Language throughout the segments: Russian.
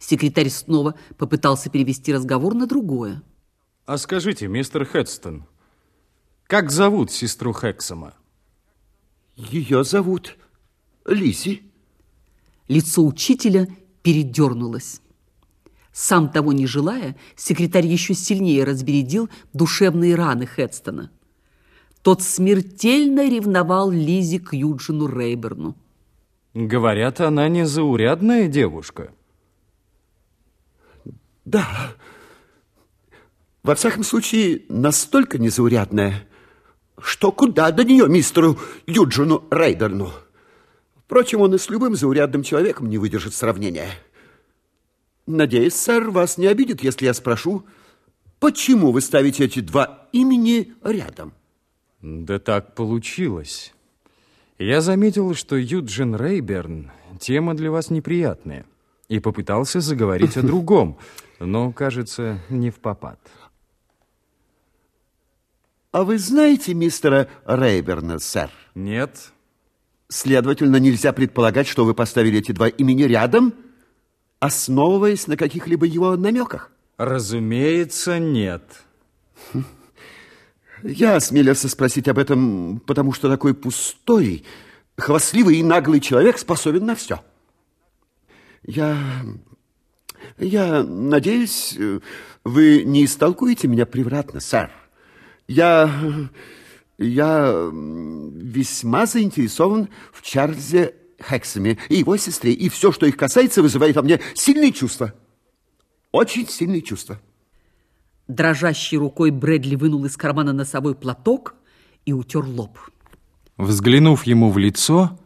Секретарь снова попытался перевести разговор на другое. А скажите, мистер Хедстон, как зовут сестру Хексома? Ее зовут Лизи. Лицо учителя передернулось. Сам того не желая, секретарь еще сильнее разбередил душевные раны Хедстона. Тот смертельно ревновал Лизи к Юджину Рейберну. Говорят, она незаурядная девушка. Да. Во всяком случае, настолько незаурядная, что куда до нее мистеру Юджину Рейберну. Впрочем, он и с любым заурядным человеком не выдержит сравнения. Надеюсь, сэр, вас не обидит, если я спрошу, почему вы ставите эти два имени рядом? Да так получилось. Я заметил, что Юджин Рейберн тема для вас неприятная, и попытался заговорить о другом, но, кажется, не в попад. А вы знаете мистера Рейберна, сэр? Нет. Следовательно, нельзя предполагать, что вы поставили эти два имени рядом, основываясь на каких-либо его намеках? Разумеется, нет. Я осмелился спросить об этом, потому что такой пустой, хвастливый и наглый человек способен на все. Я... Я надеюсь, вы не истолкуете меня превратно, сэр. Я... Я весьма заинтересован в Чарльзе Хексами и его сестре, и все, что их касается, вызывает во мне сильные чувства. Очень сильные чувства. Дрожащей рукой Брэдли вынул из кармана носовой платок и утер лоб. Взглянув ему в лицо,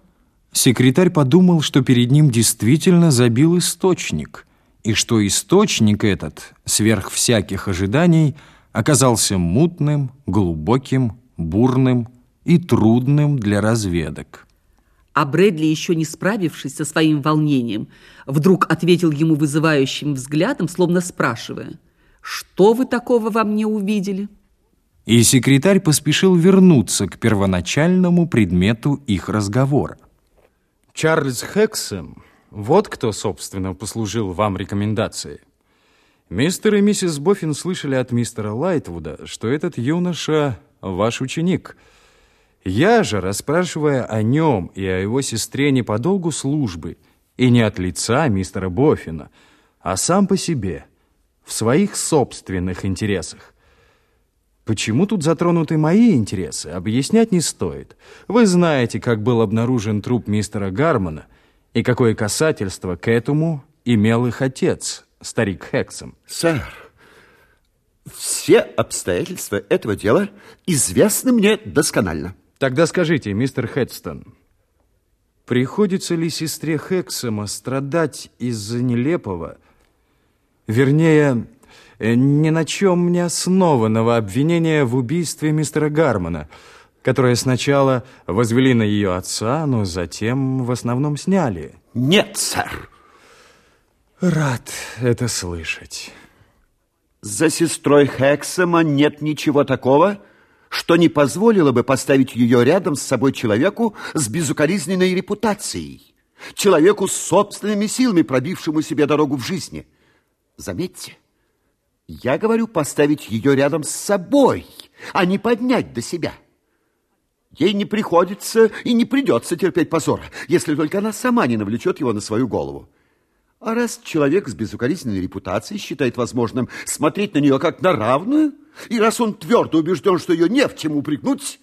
секретарь подумал, что перед ним действительно забил источник, и что источник этот, сверх всяких ожиданий, оказался мутным, глубоким, бурным и трудным для разведок. А Брэдли, еще не справившись со своим волнением, вдруг ответил ему вызывающим взглядом, словно спрашивая, «Что вы такого во мне увидели?» И секретарь поспешил вернуться к первоначальному предмету их разговора. Чарльз Хексем, вот кто, собственно, послужил вам рекомендацией. Мистер и миссис Боффин слышали от мистера Лайтвуда, что этот юноша ваш ученик. Я же, расспрашивая о нем и о его сестре не по долгу службы, и не от лица мистера Боффина, а сам по себе, в своих собственных интересах, Почему тут затронуты мои интересы, объяснять не стоит. Вы знаете, как был обнаружен труп мистера Гармона и какое касательство к этому имел их отец, старик Хексом. Сэр, все обстоятельства этого дела известны мне досконально. Тогда скажите, мистер Хедстон, приходится ли сестре Хексома страдать из-за нелепого, вернее, ни на чем не основанного обвинения в убийстве мистера Гармона, которое сначала возвели на ее отца, но затем в основном сняли. Нет, сэр. Рад это слышать. За сестрой Хексема нет ничего такого, что не позволило бы поставить ее рядом с собой человеку с безукоризненной репутацией, человеку с собственными силами, пробившему себе дорогу в жизни. Заметьте, я говорю поставить ее рядом с собой, а не поднять до себя. Ей не приходится и не придется терпеть позора, если только она сама не навлечет его на свою голову. А раз человек с безукоризненной репутацией считает возможным смотреть на нее как на равную, и раз он твердо убежден, что ее не в чем упрекнуть,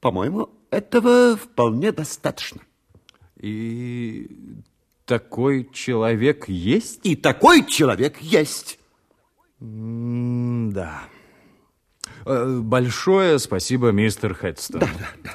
по-моему, этого вполне достаточно. И такой человек есть? И такой человек есть. М да. Э, большое спасибо, мистер Хедстон. Да, да, да.